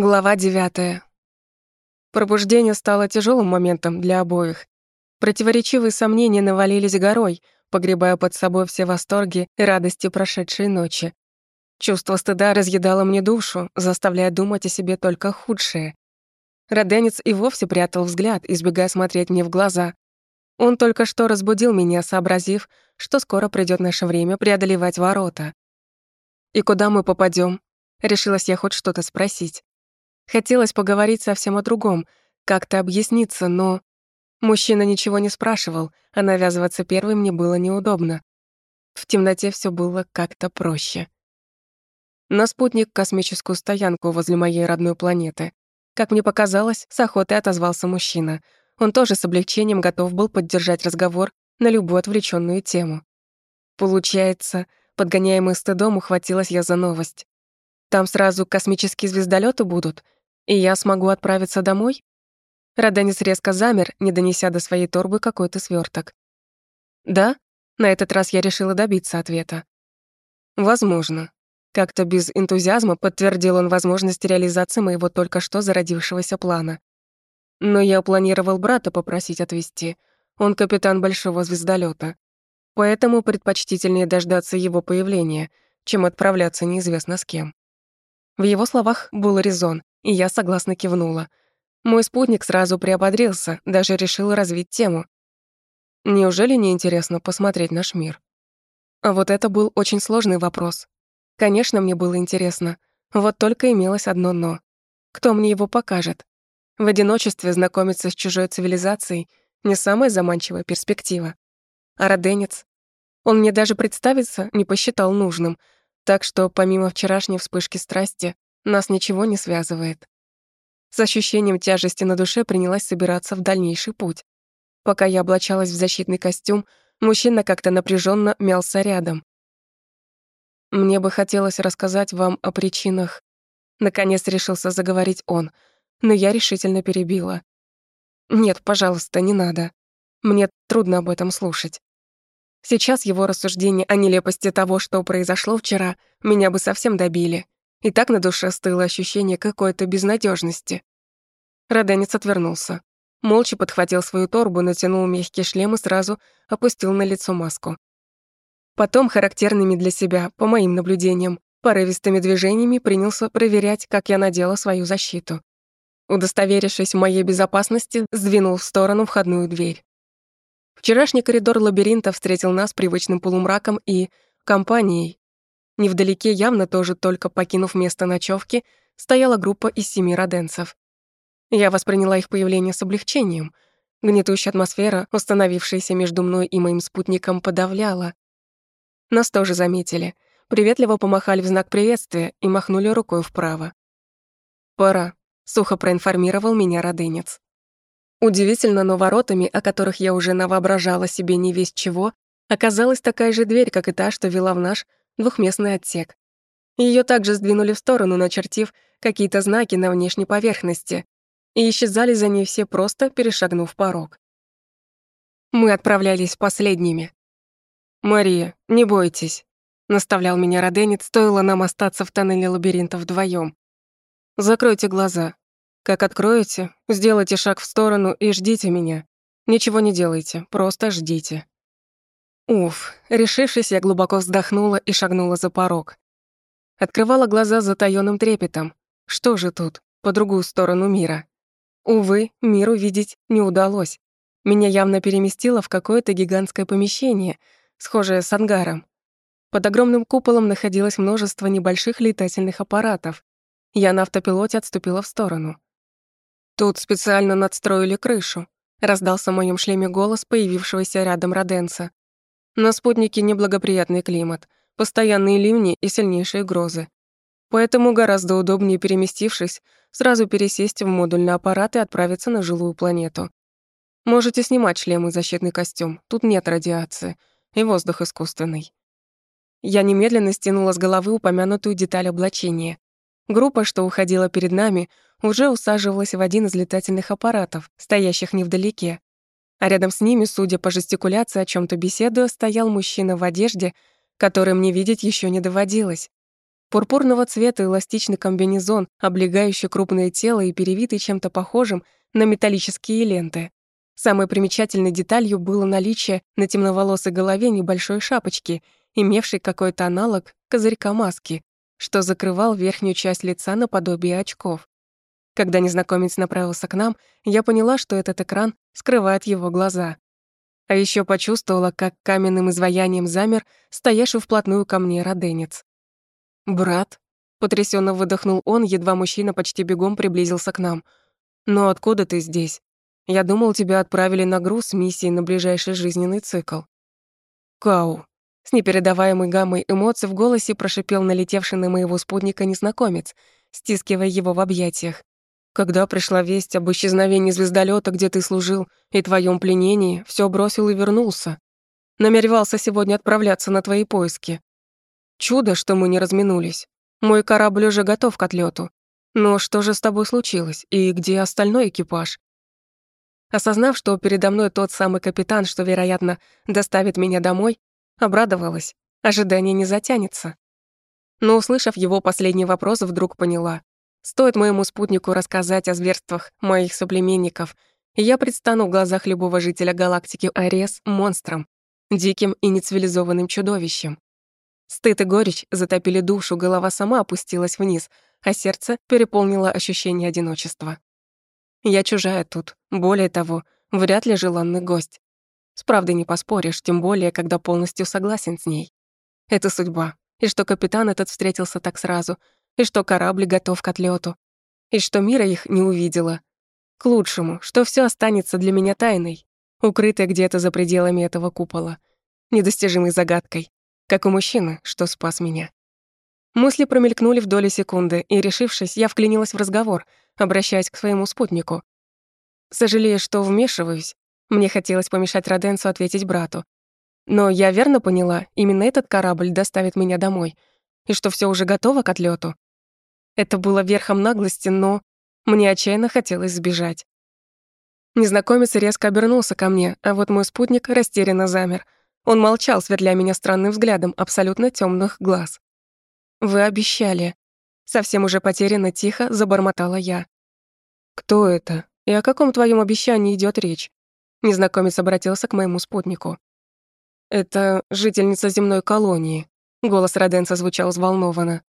Глава девятая. Пробуждение стало тяжелым моментом для обоих. Противоречивые сомнения навалились горой, погребая под собой все восторги и радости прошедшей ночи. Чувство стыда разъедало мне душу, заставляя думать о себе только худшее. Роденец и вовсе прятал взгляд, избегая смотреть мне в глаза. Он только что разбудил меня, сообразив, что скоро придёт наше время преодолевать ворота. «И куда мы попадём?» Решилась я хоть что-то спросить. Хотелось поговорить совсем о другом, как-то объясниться, но... Мужчина ничего не спрашивал, а навязываться первым мне было неудобно. В темноте все было как-то проще. На спутник космическую стоянку возле моей родной планеты. Как мне показалось, с охотой отозвался мужчина. Он тоже с облегчением готов был поддержать разговор на любую отвлеченную тему. Получается, подгоняемый стыдом, ухватилась я за новость. Там сразу космические звездолеты будут — и я смогу отправиться домой? Роденис резко замер, не донеся до своей торбы какой-то сверток. Да? На этот раз я решила добиться ответа. Возможно. Как-то без энтузиазма подтвердил он возможность реализации моего только что зародившегося плана. Но я планировал брата попросить отвезти. Он капитан большого звездолета, Поэтому предпочтительнее дождаться его появления, чем отправляться неизвестно с кем. В его словах был резон, и я согласно кивнула. Мой спутник сразу приободрился, даже решил развить тему. Неужели не интересно посмотреть наш мир? А вот это был очень сложный вопрос. Конечно, мне было интересно. Вот только имелось одно «но». Кто мне его покажет? В одиночестве знакомиться с чужой цивилизацией — не самая заманчивая перспектива. А роденец? Он мне даже представиться не посчитал нужным, так что помимо вчерашней вспышки страсти, нас ничего не связывает. С ощущением тяжести на душе принялась собираться в дальнейший путь. Пока я облачалась в защитный костюм, мужчина как-то напряженно мялся рядом. Мне бы хотелось рассказать вам о причинах. Наконец решился заговорить он, но я решительно перебила. Нет, пожалуйста, не надо. Мне трудно об этом слушать. Сейчас его рассуждения о нелепости того, что произошло вчера, меня бы совсем добили. И так на душе стыло ощущение какой-то безнадежности. Роденец отвернулся. Молча подхватил свою торбу, натянул мягкий шлем и сразу опустил на лицо маску. Потом, характерными для себя, по моим наблюдениям, порывистыми движениями принялся проверять, как я надела свою защиту. Удостоверившись в моей безопасности, сдвинул в сторону входную дверь. Вчерашний коридор лабиринта встретил нас привычным полумраком и компанией, Невдалеке, явно тоже только покинув место ночевки, стояла группа из семи роденцев. Я восприняла их появление с облегчением. Гнетущая атмосфера, установившаяся между мной и моим спутником, подавляла. Нас тоже заметили. Приветливо помахали в знак приветствия и махнули рукой вправо. «Пора», — сухо проинформировал меня роденец. Удивительно, но воротами, о которых я уже навоображала себе не весь чего, оказалась такая же дверь, как и та, что вела в наш двухместный отсек. Ее также сдвинули в сторону, начертив какие-то знаки на внешней поверхности, и исчезали за ней все просто, перешагнув порог. Мы отправлялись последними. «Мария, не бойтесь», — наставлял меня Роденец, стоило нам остаться в тоннеле лабиринта вдвоем. «Закройте глаза. Как откроете, сделайте шаг в сторону и ждите меня. Ничего не делайте, просто ждите». Уф, решившись, я глубоко вздохнула и шагнула за порог. Открывала глаза с затаённым трепетом. Что же тут, по другую сторону мира? Увы, мир увидеть не удалось. Меня явно переместило в какое-то гигантское помещение, схожее с ангаром. Под огромным куполом находилось множество небольших летательных аппаратов. Я на автопилоте отступила в сторону. Тут специально надстроили крышу. Раздался в моем шлеме голос появившегося рядом Роденса. На спутнике неблагоприятный климат, постоянные ливни и сильнейшие грозы. Поэтому гораздо удобнее, переместившись, сразу пересесть в модульный аппарат и отправиться на жилую планету. Можете снимать шлем и защитный костюм, тут нет радиации, и воздух искусственный. Я немедленно стянула с головы упомянутую деталь облачения. Группа, что уходила перед нами, уже усаживалась в один из летательных аппаратов, стоящих невдалеке а рядом с ними, судя по жестикуляции, о чем то беседуя, стоял мужчина в одежде, который мне видеть еще не доводилось. Пурпурного цвета эластичный комбинезон, облегающий крупное тело и перевитый чем-то похожим на металлические ленты. Самой примечательной деталью было наличие на темноволосой голове небольшой шапочки, имевшей какой-то аналог козырька маски, что закрывал верхнюю часть лица наподобие очков. Когда незнакомец направился к нам, я поняла, что этот экран скрывает его глаза. А еще почувствовала, как каменным изваянием замер стоявший вплотную ко мне роденец. «Брат?» — потрясенно выдохнул он, едва мужчина почти бегом приблизился к нам. «Но откуда ты здесь? Я думал, тебя отправили на груз миссии на ближайший жизненный цикл». «Кау», с непередаваемой гаммой эмоций в голосе прошипел налетевший на моего спутника незнакомец, стискивая его в объятиях. «Когда пришла весть об исчезновении звездолета, где ты служил, и твоем пленении, все бросил и вернулся. Намеревался сегодня отправляться на твои поиски. Чудо, что мы не разминулись. Мой корабль уже готов к отлету. Но что же с тобой случилось, и где остальной экипаж?» Осознав, что передо мной тот самый капитан, что, вероятно, доставит меня домой, Обрадовалась. Ожидание не затянется. Но, услышав его последний вопрос, вдруг поняла. Стоит моему спутнику рассказать о зверствах моих соплеменников, и я предстану в глазах любого жителя галактики Арес монстром, диким и нецивилизованным чудовищем. Стыд и горечь затопили душу, голова сама опустилась вниз, а сердце переполнило ощущение одиночества. Я чужая тут, более того, вряд ли желанный гость. С правдой не поспоришь, тем более, когда полностью согласен с ней. Это судьба. И что капитан этот встретился так сразу, и что корабль готов к отлету, и что мира их не увидела. К лучшему, что все останется для меня тайной, укрытой где-то за пределами этого купола, недостижимой загадкой, как у мужчины, что спас меня. Мысли промелькнули в доли секунды, и, решившись, я вклинилась в разговор, обращаясь к своему спутнику. Сожалею, что вмешиваюсь, мне хотелось помешать Роденцу ответить брату. Но я верно поняла, именно этот корабль доставит меня домой, и что все уже готово к отлету. Это было верхом наглости, но мне отчаянно хотелось сбежать. Незнакомец резко обернулся ко мне, а вот мой спутник растерянно замер. Он молчал, сверля меня странным взглядом абсолютно темных глаз. «Вы обещали». Совсем уже потерянно тихо забормотала я. «Кто это? И о каком твоем обещании идет речь?» Незнакомец обратился к моему спутнику. «Это жительница земной колонии», — голос Роденца звучал взволнованно.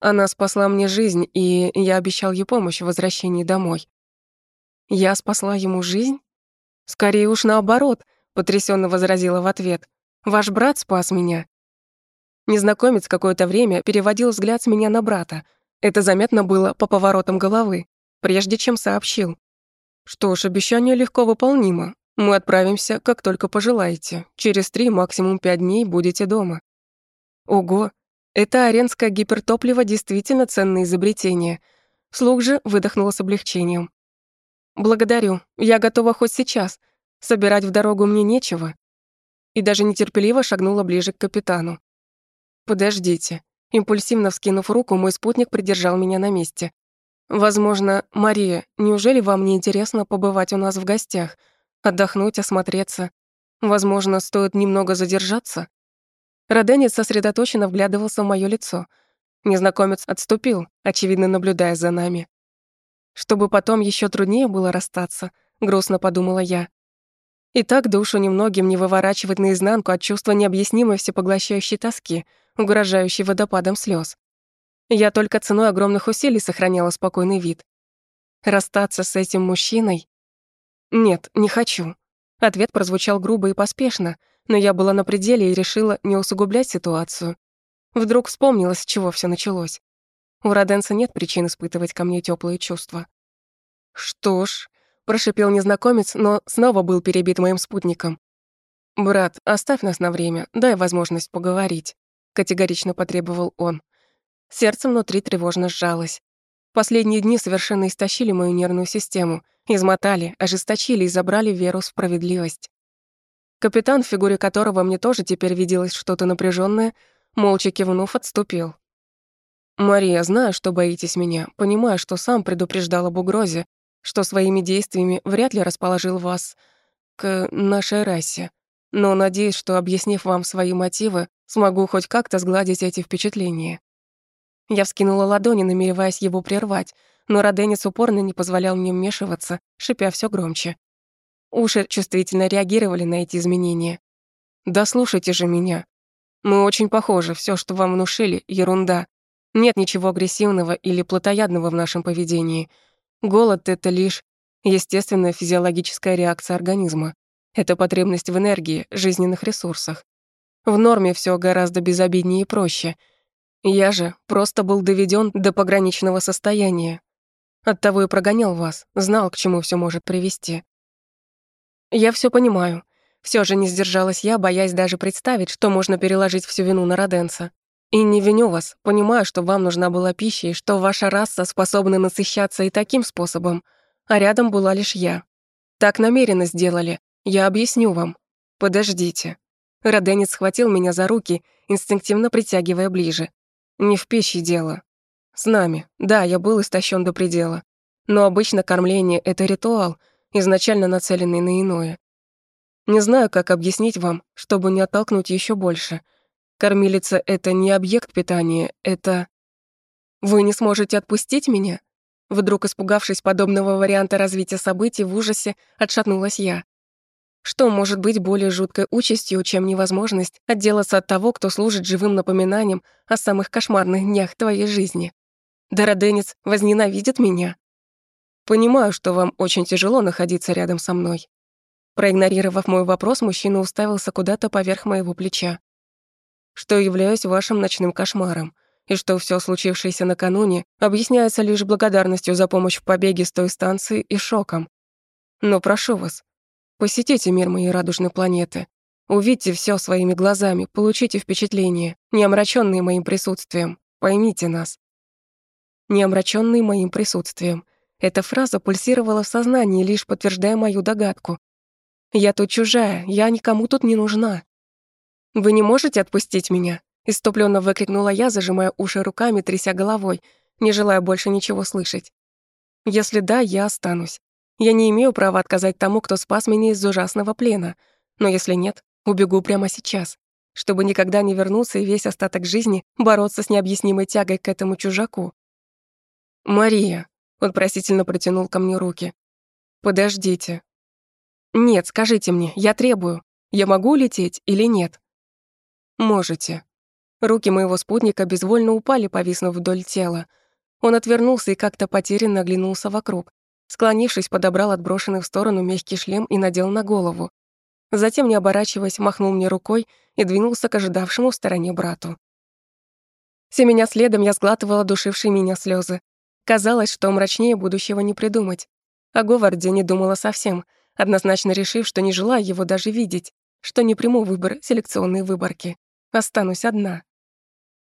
«Она спасла мне жизнь, и я обещал ей помощь в возвращении домой». «Я спасла ему жизнь?» «Скорее уж наоборот», — потрясенно возразила в ответ. «Ваш брат спас меня». Незнакомец какое-то время переводил взгляд с меня на брата. Это заметно было по поворотам головы, прежде чем сообщил. Что ж, обещание легко выполнимо. Мы отправимся, как только пожелаете. Через три, максимум пять дней будете дома. Ого, это аренское гипертопливо действительно ценное изобретение. Слух же выдохнула с облегчением. Благодарю, я готова хоть сейчас. Собирать в дорогу мне нечего. И даже нетерпеливо шагнула ближе к капитану. Подождите. Импульсивно вскинув руку, мой спутник придержал меня на месте. Возможно, Мария, неужели вам не интересно побывать у нас в гостях, отдохнуть, осмотреться? Возможно, стоит немного задержаться? Роденец сосредоточенно вглядывался в моё лицо. Незнакомец отступил, очевидно, наблюдая за нами. Чтобы потом ещё труднее было расстаться, грустно подумала я. И так душу немногим не выворачивать наизнанку от чувства необъяснимой всепоглощающей тоски, угрожающей водопадом слёз. Я только ценой огромных усилий сохраняла спокойный вид. Расстаться с этим мужчиной? Нет, не хочу. Ответ прозвучал грубо и поспешно, но я была на пределе и решила не усугублять ситуацию. Вдруг вспомнила, с чего все началось. У Роденса нет причин испытывать ко мне теплые чувства. «Что ж», — прошипел незнакомец, но снова был перебит моим спутником. «Брат, оставь нас на время, дай возможность поговорить», — категорично потребовал он. Сердце внутри тревожно сжалось. Последние дни совершенно истощили мою нервную систему, измотали, ожесточили и забрали веру в справедливость. Капитан, в фигуре которого мне тоже теперь виделось что-то напряженное, молча кивнув, отступил. «Мария, знаю, что боитесь меня, понимаю, что сам предупреждал об угрозе, что своими действиями вряд ли расположил вас к нашей расе, но надеюсь, что, объяснив вам свои мотивы, смогу хоть как-то сгладить эти впечатления. Я вскинула ладони, намереваясь его прервать, но Роденец упорно не позволял мне вмешиваться, шипя все громче. Уши чувствительно реагировали на эти изменения. «Да слушайте же меня. Мы очень похожи, все, что вам внушили, ерунда. Нет ничего агрессивного или плотоядного в нашем поведении. Голод — это лишь естественная физиологическая реакция организма. Это потребность в энергии, жизненных ресурсах. В норме все гораздо безобиднее и проще. Я же просто был доведен до пограничного состояния. Оттого и прогонял вас, знал, к чему все может привести. Я все понимаю. Все же не сдержалась я, боясь даже представить, что можно переложить всю вину на Роденса. И не виню вас, понимаю, что вам нужна была пища и что ваша раса способна насыщаться и таким способом, а рядом была лишь я. Так намеренно сделали. Я объясню вам. Подождите. Роденец схватил меня за руки, инстинктивно притягивая ближе. Не в пище дело. С нами. Да, я был истощен до предела. Но обычно кормление — это ритуал, изначально нацеленный на иное. Не знаю, как объяснить вам, чтобы не оттолкнуть еще больше — Кормилица — это не объект питания, это... Вы не сможете отпустить меня? Вдруг испугавшись подобного варианта развития событий, в ужасе отшатнулась я. Что может быть более жуткой участью, чем невозможность отделаться от того, кто служит живым напоминанием о самых кошмарных днях твоей жизни? Дороденец возненавидит меня. Понимаю, что вам очень тяжело находиться рядом со мной. Проигнорировав мой вопрос, мужчина уставился куда-то поверх моего плеча что являюсь вашим ночным кошмаром, и что все случившееся накануне объясняется лишь благодарностью за помощь в побеге с той станции и шоком. Но прошу вас, посетите мир моей радужной планеты, увидьте все своими глазами, получите впечатление, не омраченные моим присутствием, поймите нас. Не омраченные моим присутствием. Эта фраза пульсировала в сознании, лишь подтверждая мою догадку. Я тут чужая, я никому тут не нужна. «Вы не можете отпустить меня?» Иступленно выкрикнула я, зажимая уши руками, тряся головой, не желая больше ничего слышать. «Если да, я останусь. Я не имею права отказать тому, кто спас меня из ужасного плена. Но если нет, убегу прямо сейчас, чтобы никогда не вернуться и весь остаток жизни бороться с необъяснимой тягой к этому чужаку». «Мария», — он просительно протянул ко мне руки. «Подождите». «Нет, скажите мне, я требую. Я могу лететь или нет?» «Можете». Руки моего спутника безвольно упали, повиснув вдоль тела. Он отвернулся и как-то потерянно оглянулся вокруг. Склонившись, подобрал отброшенный в сторону мягкий шлем и надел на голову. Затем, не оборачиваясь, махнул мне рукой и двинулся к ожидавшему в стороне брату. Семеня следом я сглатывала душившие меня слезы. Казалось, что мрачнее будущего не придумать. О Говарде не думала совсем, однозначно решив, что не желаю его даже видеть, что не приму выбор селекционной выборки. Останусь одна.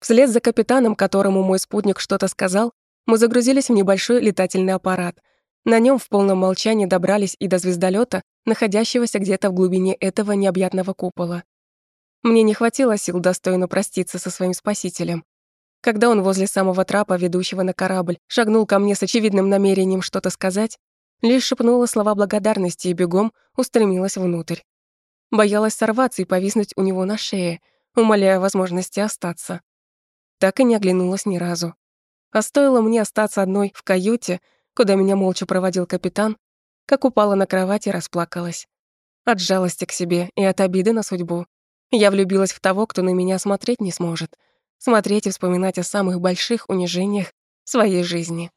Вслед за капитаном, которому мой спутник что-то сказал, мы загрузились в небольшой летательный аппарат. На нем в полном молчании добрались и до звездолета, находящегося где-то в глубине этого необъятного купола. Мне не хватило сил достойно проститься со своим спасителем. Когда он возле самого трапа, ведущего на корабль, шагнул ко мне с очевидным намерением что-то сказать, лишь шепнула слова благодарности и бегом устремилась внутрь. Боялась сорваться и повиснуть у него на шее — умоляя возможности остаться. Так и не оглянулась ни разу. А стоило мне остаться одной в каюте, куда меня молча проводил капитан, как упала на кровать и расплакалась. От жалости к себе и от обиды на судьбу. Я влюбилась в того, кто на меня смотреть не сможет. Смотреть и вспоминать о самых больших унижениях своей жизни.